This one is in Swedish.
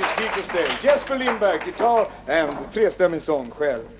below is. Jesper Lindberg, gitarr and trestämmig sång själv.